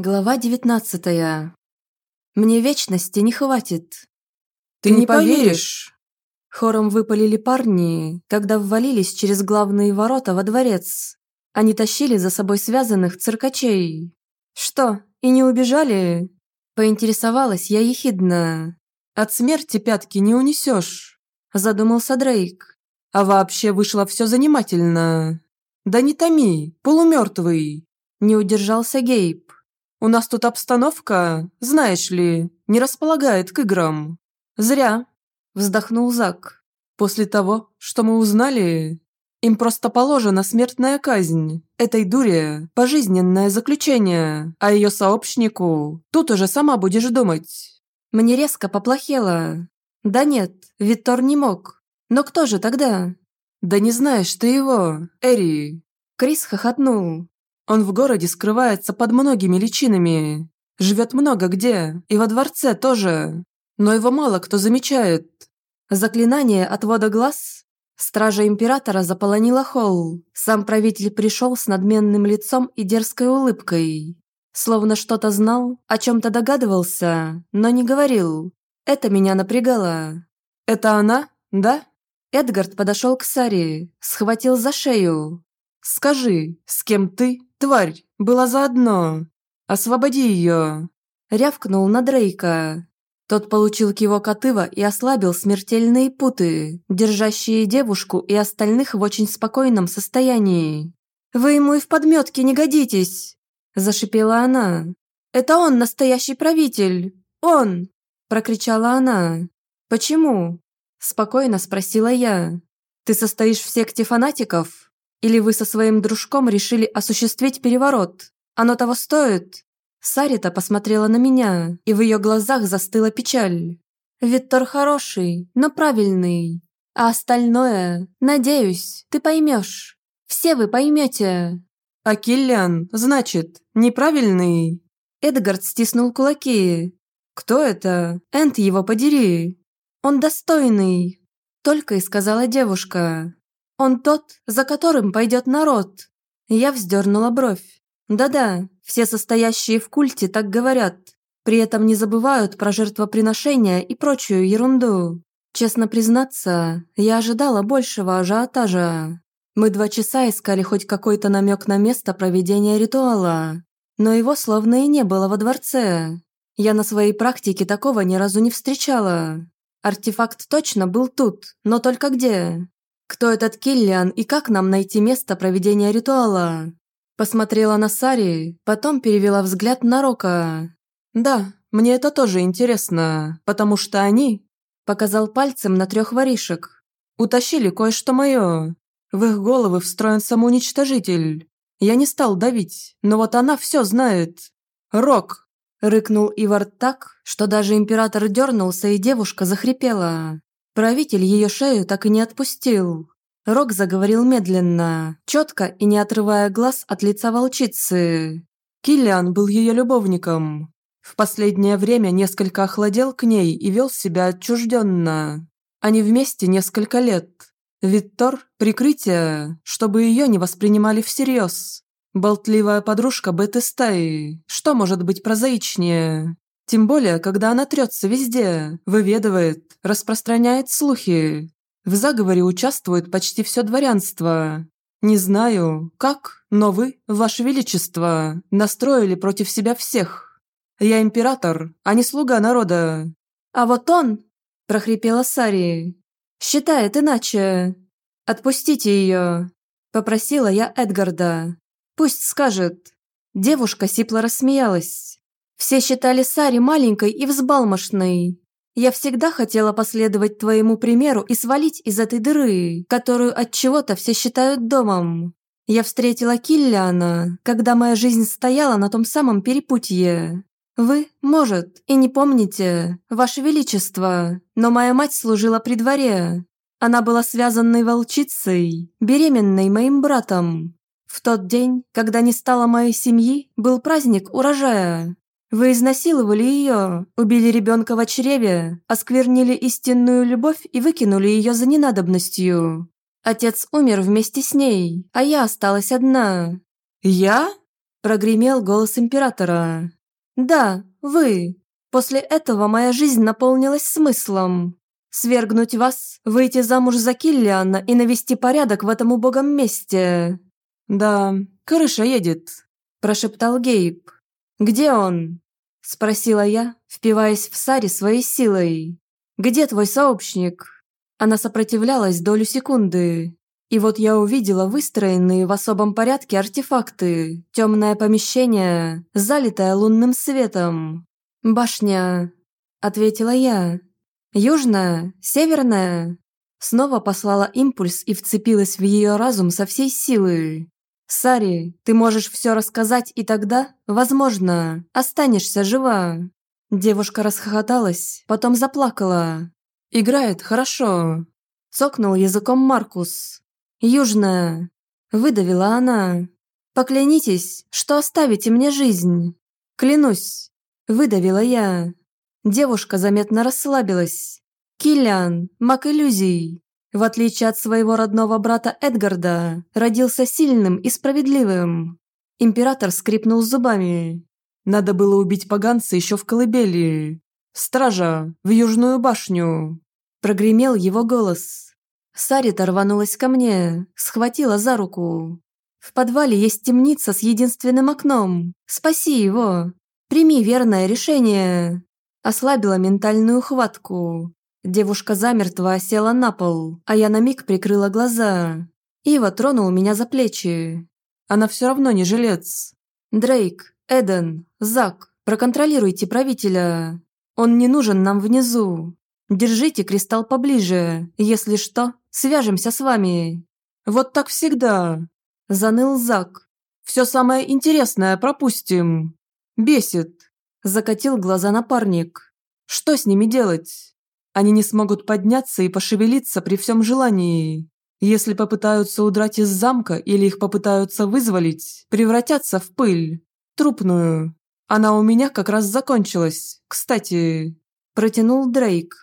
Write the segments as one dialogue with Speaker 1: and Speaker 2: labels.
Speaker 1: Глава девятнадцатая. Мне вечности не хватит.
Speaker 2: Ты не поверишь.
Speaker 1: Хором выпалили парни, когда ввалились через главные ворота во дворец. Они тащили за собой связанных циркачей. Что, и не убежали? Поинтересовалась я ехидно.
Speaker 2: От смерти пятки не унесешь,
Speaker 1: задумался Дрейк.
Speaker 2: А вообще вышло все занимательно. Да не томи, полумертвый.
Speaker 1: Не удержался Гейб.
Speaker 2: У нас тут обстановка, знаешь ли, не располагает к играм.
Speaker 1: Зря, вздохнул Зак.
Speaker 2: После того, что мы узнали, им просто положена смертная казнь. Этой дуре – пожизненное заключение, а ее сообщнику тут уже сама будешь думать.
Speaker 1: Мне резко поплохело. Да нет, Виттор не мог. Но кто же тогда?
Speaker 2: Да не знаешь ты его, Эри.
Speaker 1: Крис хохотнул.
Speaker 2: Он в городе скрывается под многими личинами. Живет много где, и во дворце тоже. Но его мало кто замечает.
Speaker 1: Заклинание отвода глаз? Стража императора заполонила холл. Сам правитель пришел с надменным лицом и дерзкой улыбкой. Словно что-то знал, о чем-то догадывался, но не говорил. Это меня напрягало.
Speaker 2: «Это она, да?»
Speaker 1: Эдгард подошел к Саре, схватил за шею.
Speaker 2: «Скажи, с кем ты Тварь, была заодно. Освободи ее!»
Speaker 1: Рявкнул на Дрейка. Тот получил кивок от Ива и ослабил смертельные путы, держащие девушку и остальных в очень спокойном состоянии. «Вы ему и в подметке не годитесь!» – зашипела она. «Это он настоящий правитель! Он!» – прокричала она. «Почему?» – спокойно спросила я. «Ты состоишь в секте фанатиков?» Или вы со своим дружком решили осуществить переворот? Оно того стоит?» Сарита посмотрела на меня, и в ее глазах застыла печаль. «Виттор хороший, но правильный. А остальное, надеюсь, ты поймешь. Все вы поймете».
Speaker 2: «А Киллиан, значит, неправильный?»
Speaker 1: Эдгард стиснул кулаки. «Кто это? Энт его подери!» «Он достойный!» Только и сказала девушка. Он тот, за которым пойдет народ. Я вздернула бровь. Да-да, все состоящие в культе так говорят. При этом не забывают про жертвоприношения и прочую ерунду. Честно признаться, я ожидала большего ажиотажа. Мы два часа искали хоть какой-то намек на место проведения ритуала. Но его словно и не было во дворце. Я на своей практике такого ни разу не встречала. Артефакт точно был тут, но только где? «Кто этот Киллиан и как нам найти место проведения ритуала?» Посмотрела на Сари, потом перевела взгляд на Рока.
Speaker 2: «Да, мне это тоже интересно, потому что они...»
Speaker 1: Показал пальцем на трех воришек.
Speaker 2: «Утащили кое-что мое. В их головы встроен самоуничтожитель. Я не стал давить, но вот она все знает. Рок!»
Speaker 1: Рыкнул Ивар так, что даже император дернулся, и девушка захрипела. Правитель ее шею так и не отпустил. Рок заговорил медленно, четко и не отрывая глаз от лица волчицы.
Speaker 2: Киллиан был ее любовником. В последнее время несколько охладел к ней и вел себя отчужденно. Они вместе несколько лет. Виттор – прикрытие, чтобы ее не воспринимали всерьез. Болтливая подружка Беты стаи. Что может быть прозаичнее? Тем более, когда она трется везде, выведывает, распространяет слухи. В заговоре участвует почти все дворянство. Не знаю, как, но вы, ваше величество, настроили против себя всех. Я император, а не слуга народа.
Speaker 1: А вот он, прохрипела Сари, считает иначе. Отпустите ее, попросила я Эдгарда. Пусть скажет. Девушка сипло рассмеялась. Все считали Сари маленькой и взбалмошной. Я всегда хотела последовать твоему примеру и свалить из этой дыры, которую от чего-то все считают домом. Я встретила Киллиана, когда моя жизнь стояла на том самом перепутье. Вы, может, и не помните, Ваше Величество, но моя мать служила при дворе. Она была связанной волчицей, беременной моим братом. В тот день, когда не стало моей семьи, был праздник урожая. Вы изнасиловали ее, убили ребенка в чреве, осквернили истинную любовь и выкинули ее за ненадобностью. Отец умер вместе с ней, а я осталась одна».
Speaker 2: «Я?»
Speaker 1: Прогремел голос императора. «Да, вы. После этого моя жизнь наполнилась смыслом. Свергнуть вас, выйти замуж за Киллиана и навести порядок в этом убогом месте».
Speaker 2: «Да, крыша едет», – прошептал Гейб.
Speaker 1: «Где он?» – спросила я, впиваясь в Сари своей силой. «Где твой сообщник?» Она сопротивлялась долю секунды. И вот я увидела выстроенные в особом порядке артефакты, темное помещение, залитое лунным светом. «Башня», – ответила я. «Южная? Северная?» Снова послала импульс и вцепилась в ее разум со всей силы. «Сари, ты можешь все рассказать, и тогда, возможно, останешься жива». Девушка расхохоталась, потом заплакала. «Играет хорошо», – цокнул языком Маркус. «Южная», – выдавила она. «Поклянитесь, что оставите мне жизнь». «Клянусь», – выдавила я. Девушка заметно расслабилась. Киллиан, маг иллюзий, в отличие от своего родного брата Эдгарда, родился сильным и справедливым. Император скрипнул зубами.
Speaker 2: Надо было убить поганца еще в колыбели. Стража, в Южную башню.
Speaker 1: Прогремел его голос. Сарита рванулась ко мне, схватила за руку. В подвале есть темница с единственным окном. Спаси его. Прими верное решение. Ослабила ментальную хватку. Девушка замертво осела на пол, а я на миг прикрыла глаза. Ива тронул меня за плечи.
Speaker 2: Она все равно не жилец.
Speaker 1: Дрейк, Эден, Зак, проконтролируйте правителя. Он не нужен нам внизу. Держите кристалл поближе. Если что, свяжемся с вами.
Speaker 2: Вот так всегда.
Speaker 1: Заныл Зак.
Speaker 2: Все самое интересное пропустим. Бесит.
Speaker 1: Закатил глаза напарник.
Speaker 2: Что с ними делать? Они не смогут подняться и пошевелиться при всем желании. Если попытаются удрать из замка или их попытаются вызволить, превратятся в пыль. Трупную. Она у меня как раз закончилась, кстати.
Speaker 1: Протянул Дрейк.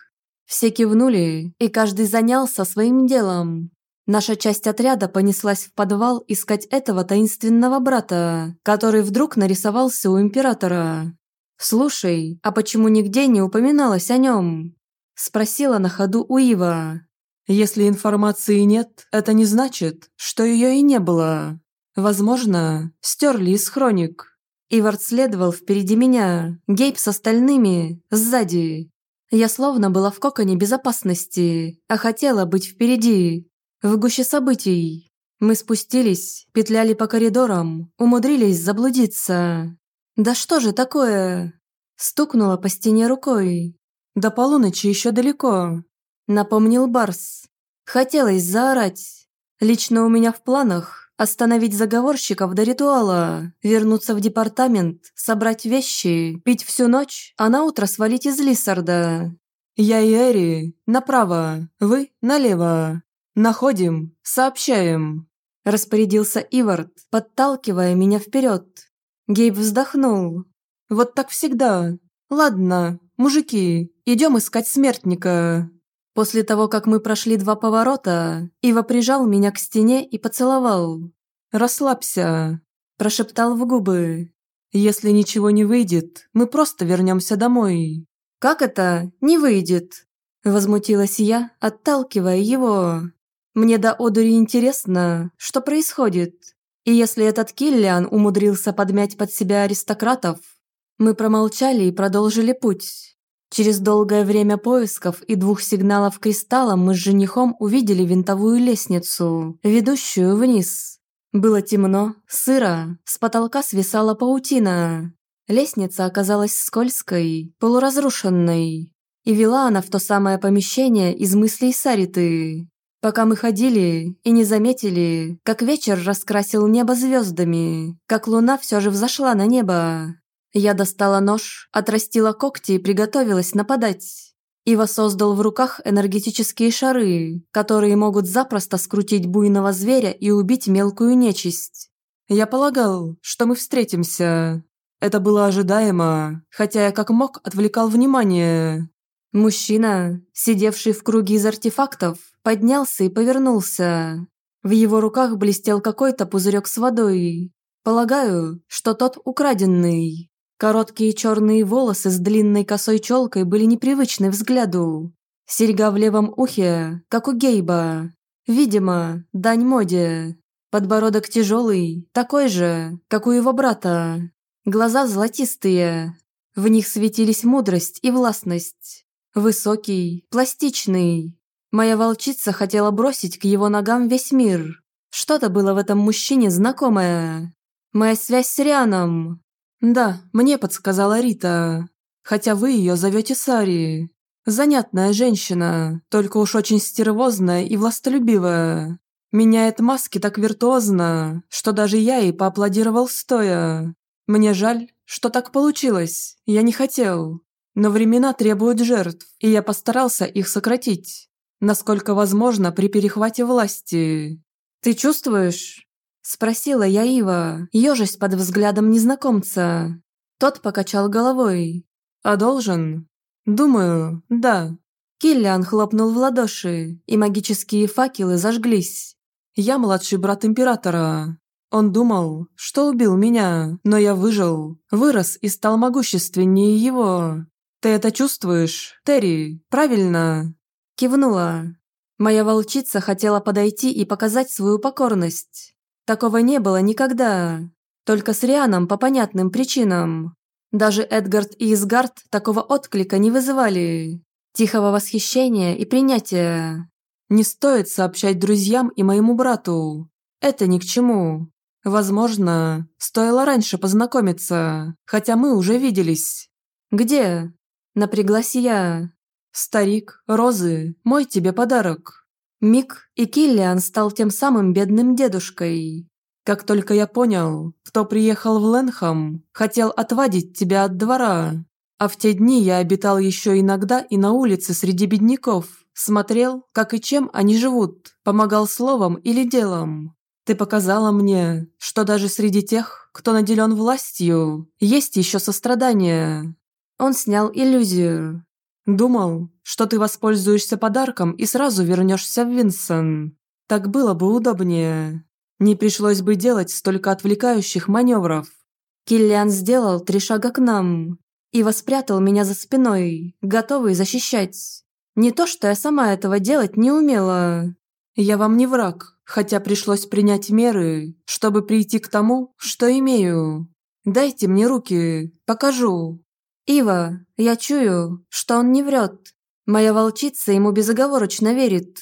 Speaker 1: Все кивнули, и каждый занялся своим делом. Наша часть отряда понеслась в подвал искать этого таинственного брата, который вдруг нарисовался у императора. «Слушай, а почему нигде не упоминалось о нем?» Спросила на ходу у Ива.
Speaker 2: «Если информации нет, это не значит, что ее и не было. Возможно, стерли из хроник».
Speaker 1: Ивард следовал впереди меня, Гейб с остальными, сзади. Я словно была в коконе безопасности, а хотела быть впереди, в гуще событий. Мы спустились, петляли по коридорам, умудрились заблудиться. «Да что же такое?» Стукнула по стене рукой.
Speaker 2: До полуночи еще далеко», –
Speaker 1: напомнил Барс. Хотелось заорать. Лично у меня в планах остановить заговорщиков до ритуала, вернуться в департамент, собрать вещи, пить всю ночь, а на утро свалить из Лиссарда.
Speaker 2: «Я и Эри направо, вы налево. Находим, сообщаем», –
Speaker 1: распорядился Ивард, подталкивая меня вперед. Гейб вздохнул. «Вот так всегда. Ладно, мужики, идем искать смертника». После того, как мы прошли два поворота, Ива прижал меня к стене и поцеловал.
Speaker 2: «Расслабься», –
Speaker 1: прошептал в губы.
Speaker 2: «Если ничего не выйдет, мы просто вернемся домой».
Speaker 1: «Как это не выйдет?» – возмутилась я, отталкивая его. «Мне до одури интересно, что происходит. И если этот Киллиан умудрился подмять под себя аристократов, мы промолчали и продолжили путь. Через долгое время поисков и двух сигналов кристалла мы с женихом увидели винтовую лестницу, ведущую вниз. Было темно, сыро, с потолка свисала паутина. Лестница оказалась скользкой, полуразрушенной, и вела она в то самое помещение из мыслей Сариты. Пока мы ходили и не заметили, как вечер раскрасил небо звездами, как луна все же взошла на небо. Я достала нож, отрастила когти и приготовилась нападать. Ива создал в руках энергетические шары, которые могут запросто скрутить буйного зверя и убить мелкую нечисть.
Speaker 2: Я полагал, что мы встретимся. Это было ожидаемо, хотя я как мог отвлекал внимание.
Speaker 1: Мужчина, сидевший в круге из артефактов, поднялся и повернулся. В его руках блестел какой-то пузырек с водой. Полагаю, что тот украденный. Короткие черные волосы с длинной косой челкой были непривычны взгляду. Серьга в левом ухе, как у Гейба. Видимо, дань моде. Подбородок тяжелый, такой же, как у его брата. Глаза золотистые. В них светились мудрость и властность. Высокий, пластичный. Моя волчица хотела бросить к его ногам весь мир. Что-то было в этом мужчине знакомое. Моя связь с Рианом.
Speaker 2: Да, мне подсказала Рита. Хотя вы ее зовете Сари. Занятная женщина, только уж очень стервозная и властолюбивая. Меняет маски так виртуозно, что даже я ей поаплодировал стоя. Мне жаль, что так получилось, я не хотел. Но времена требуют жертв, и я постарался их сократить. Насколько возможно при перехвате власти.
Speaker 1: «Ты чувствуешь?» Спросила я Ива, ежесть под взглядом незнакомца. Тот покачал головой.
Speaker 2: «А должен?» «Думаю, да».
Speaker 1: Киллиан хлопнул в ладоши, и магические факелы зажглись.
Speaker 2: Я младший брат императора. Он думал, что убил меня, но я выжил, вырос и стал могущественнее его. Ты это чувствуешь, Терри, правильно?»
Speaker 1: Кивнула. Моя волчица хотела подойти и показать свою покорность. Такого не было никогда. Только с Рианом по понятным причинам. Даже Эдгард и Изгард такого отклика не вызывали. Тихого восхищения и принятия.
Speaker 2: Не стоит сообщать друзьям и моему брату. Это ни к чему. Возможно, стоило раньше познакомиться, хотя мы уже виделись.
Speaker 1: Где? Напряглась я.
Speaker 2: Старик, розы, мой тебе подарок.
Speaker 1: Мик и Киллиан стал тем самым бедным дедушкой.
Speaker 2: Как только я понял, кто приехал в Ленхам, хотел отвадить тебя от двора. А в те дни я обитал еще иногда и на улице среди бедняков. Смотрел, как и чем они живут, помогал словом или делом. Ты показала мне, что даже среди тех, кто наделен властью, есть еще сострадание.
Speaker 1: Он снял иллюзию.
Speaker 2: Думал, что ты воспользуешься подарком и сразу вернешься в Винсон. Так было бы удобнее. Не пришлось бы делать столько отвлекающих маневров.
Speaker 1: Киллиан сделал три шага к нам и воспрятал меня за спиной, готовый защищать. Не то, что я сама этого делать не умела.
Speaker 2: Я вам не враг, хотя пришлось принять меры, чтобы прийти к тому, что имею. Дайте мне руки, покажу.
Speaker 1: Ива, я чую, что он не врет. Моя волчица ему безоговорочно верит.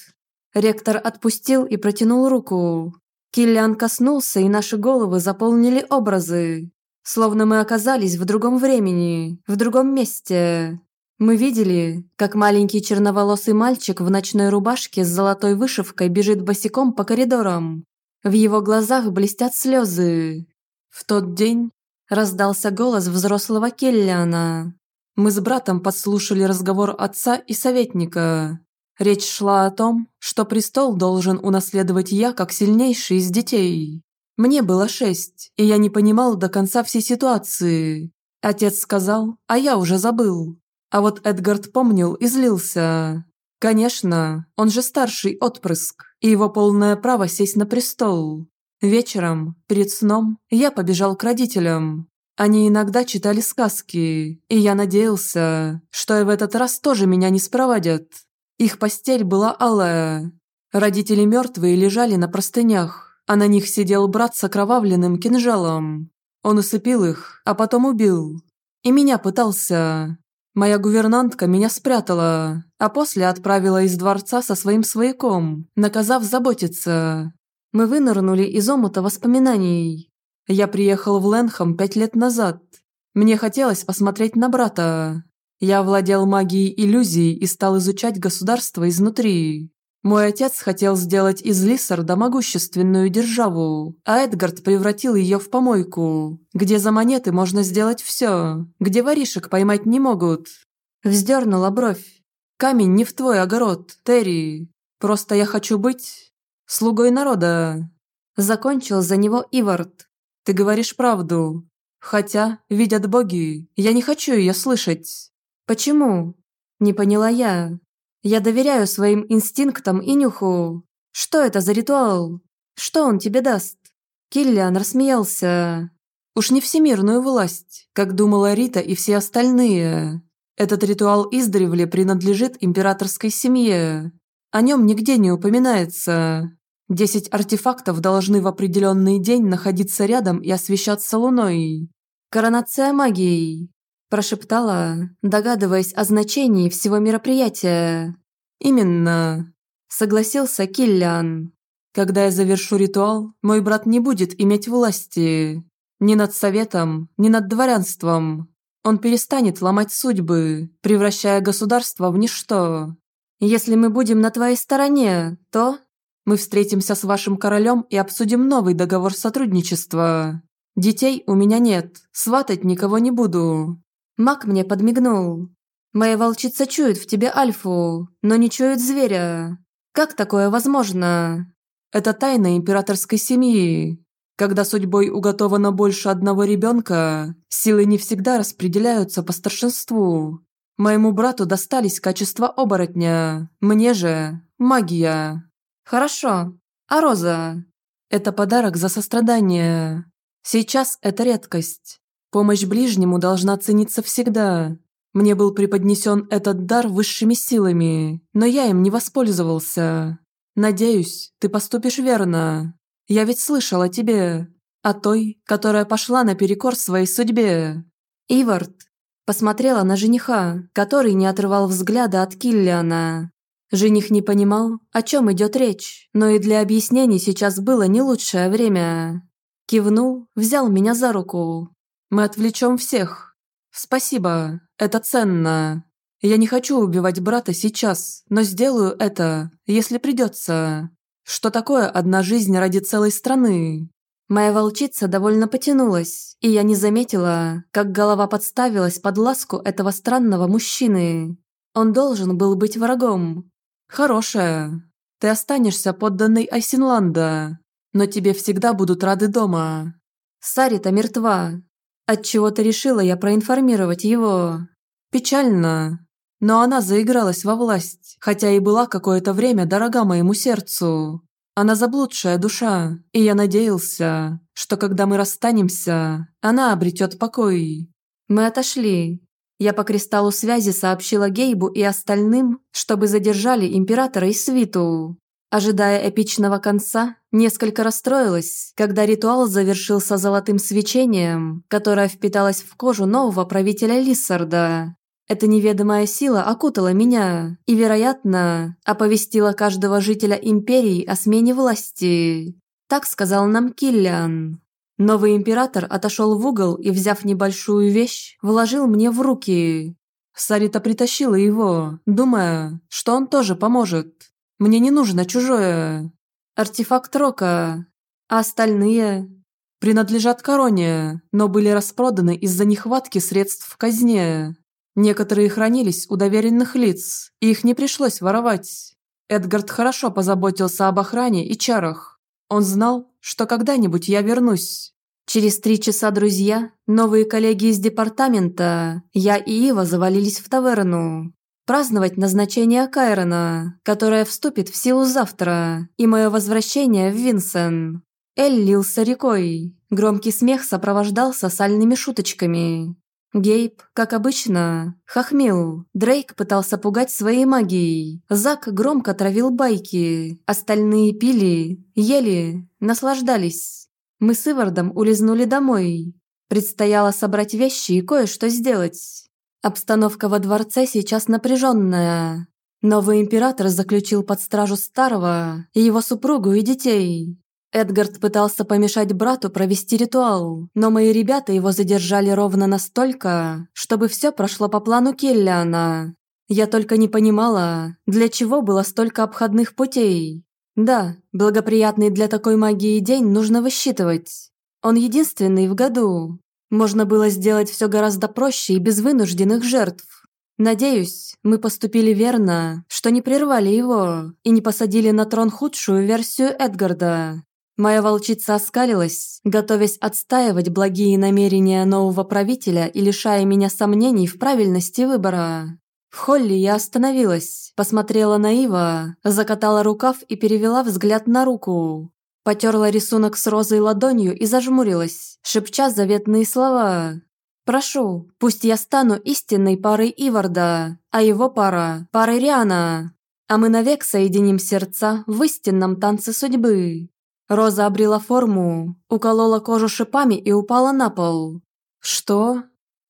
Speaker 1: Ректор отпустил и протянул руку. Киллиан коснулся, и наши головы заполнили образы. Словно мы оказались в другом времени, в другом месте. Мы видели, как маленький черноволосый мальчик в ночной рубашке с золотой вышивкой бежит босиком по коридорам. В его глазах блестят слезы.
Speaker 2: В тот день раздался голос взрослого Келляна. Мы с братом подслушали разговор отца и советника. Речь шла о том, что престол должен унаследовать я как сильнейший из детей. Мне было шесть, и я не понимал до конца всей ситуации. Отец сказал, а я уже забыл. А вот Эдгард помнил и злился. Конечно, он же старший отпрыск, и его полное право сесть на престол. Вечером, перед сном, я побежал к родителям. Они иногда читали сказки, и я надеялся, что и в этот раз тоже меня не спровадят. Их постель была алая. Родители мертвые лежали на простынях, а на них сидел брат с окровавленным кинжалом. Он усыпил их, а потом убил. И меня пытался. Моя гувернантка меня спрятала, а после отправила из дворца со своим свояком, наказав заботиться. Мы вынырнули из омута воспоминаний. Я приехал в Ленхам пять лет назад. Мне хотелось посмотреть на брата. Я владел магией иллюзий и стал изучать государство изнутри. Мой отец хотел сделать из Лиссарда могущественную державу, а Эдгард превратил ее в помойку, где за монеты можно сделать все, где воришек поймать не могут. Вздернула бровь. Камень не в твой огород, Терри. Просто я хочу быть слугой народа. Закончил за него Ивард. Ты говоришь правду. Хотя, видят боги, я не хочу ее слышать.
Speaker 1: Почему? Не поняла я. Я доверяю своим инстинктам и нюху. Что это за ритуал? Что он тебе даст?» Киллиан рассмеялся.
Speaker 2: Уж не всемирную власть, как думала Рита и все остальные. Этот ритуал издревле принадлежит императорской семье. О нем нигде не упоминается. Десять артефактов должны в определенный день находиться рядом и освещаться луной.
Speaker 1: «Коронация магией», – прошептала, догадываясь о значении всего мероприятия.
Speaker 2: «Именно», – согласился Киллиан. «Когда я завершу ритуал, мой брат не будет иметь власти. Ни над советом, ни над дворянством. Он перестанет ломать судьбы, превращая государство в ничто.
Speaker 1: Если мы будем на твоей стороне, то
Speaker 2: мы встретимся с вашим королем и обсудим новый договор сотрудничества. Детей у меня нет, сватать никого не буду».
Speaker 1: Мак мне подмигнул. «Моя волчица чует в тебе альфу, но не чует зверя. Как такое возможно?»
Speaker 2: «Это тайна императорской семьи. Когда судьбой уготовано больше одного ребенка, силы не всегда распределяются по старшинству. Моему брату достались качества оборотня, мне же – магия».
Speaker 1: «Хорошо. А роза?»
Speaker 2: «Это подарок за сострадание. Сейчас это редкость. Помощь ближнему должна цениться всегда. Мне был преподнесен этот дар высшими силами, но я им не воспользовался. Надеюсь, ты поступишь верно. Я ведь слышал о тебе, о той, которая пошла наперекор своей судьбе».
Speaker 1: Ивард посмотрела на жениха, который не отрывал взгляда от Киллиана. Жених не понимал, о чем идет речь, но и для объяснений сейчас было не лучшее время. Кивнул, взял меня за руку.
Speaker 2: «Мы отвлечем всех. Спасибо, это ценно. Я не хочу убивать брата сейчас, но сделаю это, если придется. Что такое одна жизнь ради целой страны?»
Speaker 1: Моя волчица довольно потянулась, и я не заметила, как голова подставилась под ласку этого странного мужчины. Он должен был быть врагом.
Speaker 2: «Хорошая. Ты останешься подданной Айсинланда, но тебе всегда будут рады дома.
Speaker 1: Сарита мертва. Отчего-то решила я проинформировать его.
Speaker 2: Печально. Но она заигралась во власть, хотя и была какое-то время дорога моему сердцу. Она заблудшая душа, и я надеялся, что когда мы расстанемся, она обретет покой.
Speaker 1: Мы отошли. Я по кристаллу связи сообщила Гейбу и остальным, чтобы задержали императора и свиту. Ожидая эпичного конца, несколько расстроилась, когда ритуал завершился золотым свечением, которое впиталось в кожу нового правителя Лиссарда. Эта неведомая сила окутала меня и, вероятно, оповестила каждого жителя Империи о смене власти. Так сказал нам Киллиан. Новый император отошел в угол и, взяв небольшую вещь, вложил мне в руки.
Speaker 2: Сарита притащила его, думая, что он тоже поможет. Мне не нужно чужое.
Speaker 1: Артефакт Рока. А остальные?
Speaker 2: Принадлежат короне, но были распроданы из-за нехватки средств в казне. Некоторые хранились у доверенных лиц, и их не пришлось воровать. Эдгард хорошо позаботился об охране и чарах. Он знал, что когда-нибудь я вернусь.
Speaker 1: Через три часа друзья, новые коллеги из департамента, я и Ива завалились в таверну. Праздновать назначение Кайрона, которое вступит в силу завтра, и мое возвращение в Винсен. Эль лился рекой. Громкий смех сопровождался сальными шуточками. Гейб, как обычно, хохмил. Дрейк пытался пугать своей магией. Зак громко травил байки. Остальные пили, ели, наслаждались. Мы с Ивардом улизнули домой. Предстояло собрать вещи и кое-что сделать. Обстановка во дворце сейчас напряженная. Новый император заключил под стражу старого, и его супругу и детей. Эдгард пытался помешать брату провести ритуал, но мои ребята его задержали ровно настолько, чтобы все прошло по плану Келлиана. Я только не понимала, для чего было столько обходных путей. Да, благоприятный для такой магии день нужно высчитывать. Он единственный в году. Можно было сделать все гораздо проще и без вынужденных жертв. Надеюсь, мы поступили верно, что не прервали его и не посадили на трон худшую версию Эдгарда. Моя волчица оскалилась, готовясь отстаивать благие намерения нового правителя и лишая меня сомнений в правильности выбора. В холле я остановилась, посмотрела на Ива, закатала рукав и перевела взгляд на руку. Потерла рисунок с розой ладонью и зажмурилась, шепча заветные слова. «Прошу, пусть я стану истинной парой Иварда, а его пара – парой Риана, а мы навек соединим сердца в истинном танце судьбы». Роза обрела форму, уколола кожу шипами и упала на пол. «Что?»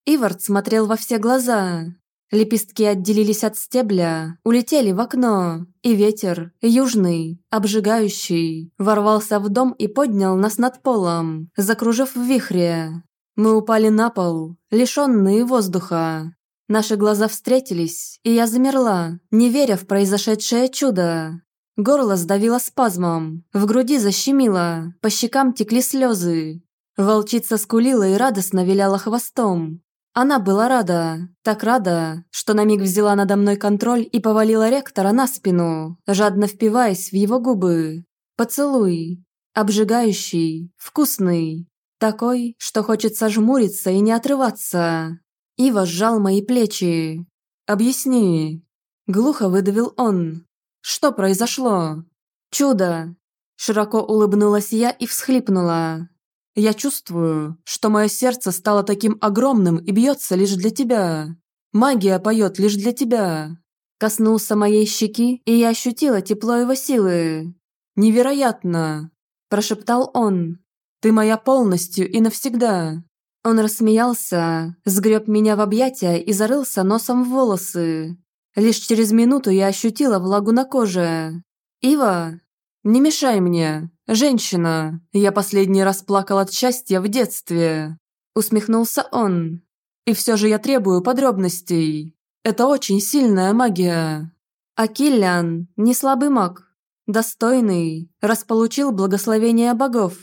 Speaker 1: Ивард смотрел во все глаза. Лепестки отделились от стебля, улетели в окно, и ветер, южный, обжигающий, ворвался в дом и поднял нас над полом, закружив в вихре. Мы упали на пол, лишенные воздуха. Наши глаза встретились, и я замерла, не веря в произошедшее чудо. Горло сдавило спазмом, в груди защемило, по щекам текли слезы. Волчица скулила и радостно виляла хвостом. Она была рада, так рада, что на миг взяла надо мной контроль и повалила ректора на спину, жадно впиваясь в его губы. Поцелуй. Обжигающий, вкусный. Такой, что хочется жмуриться и не отрываться. Ива сжал мои плечи. «Объясни». Глухо выдавил он. «Что произошло?» «Чудо!» Широко улыбнулась я и всхлипнула. Я чувствую, что мое сердце стало таким огромным и бьется лишь для тебя. Магия поет лишь для тебя. Коснулся моей щеки, и я ощутила тепло его силы. «Невероятно!» – прошептал он. «Ты моя полностью и навсегда!» Он рассмеялся, сгреб меня в объятия и зарылся носом в волосы. Лишь через минуту я ощутила влагу на коже. «Ива, не мешай мне!» «Женщина, я последний раз плакал от счастья в детстве», усмехнулся он. «И все же я требую подробностей. Это очень сильная магия». А Киллиан не слабый маг, достойный, располучил благословение богов.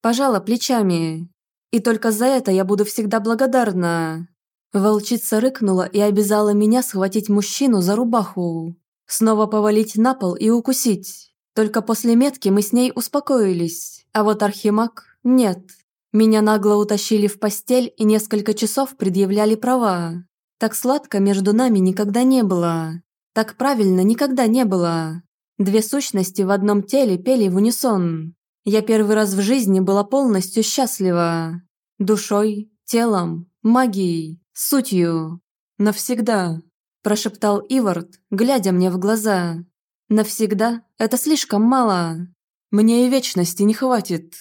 Speaker 1: Пожала плечами. И только за это я буду всегда благодарна. Волчица рыкнула и обязала меня схватить мужчину за рубаху, снова повалить на пол и укусить. Только после метки мы с ней успокоились, а вот Архимаг – нет. Меня нагло утащили в постель и несколько часов предъявляли права. Так сладко между нами никогда не было. Так правильно никогда не было. Две сущности в одном теле пели в унисон. Я первый раз в жизни была полностью счастлива. Душой, телом, магией, сутью. Навсегда, прошептал Ивард, глядя мне в глаза. Навсегда – это слишком мало. Мне и вечности не хватит.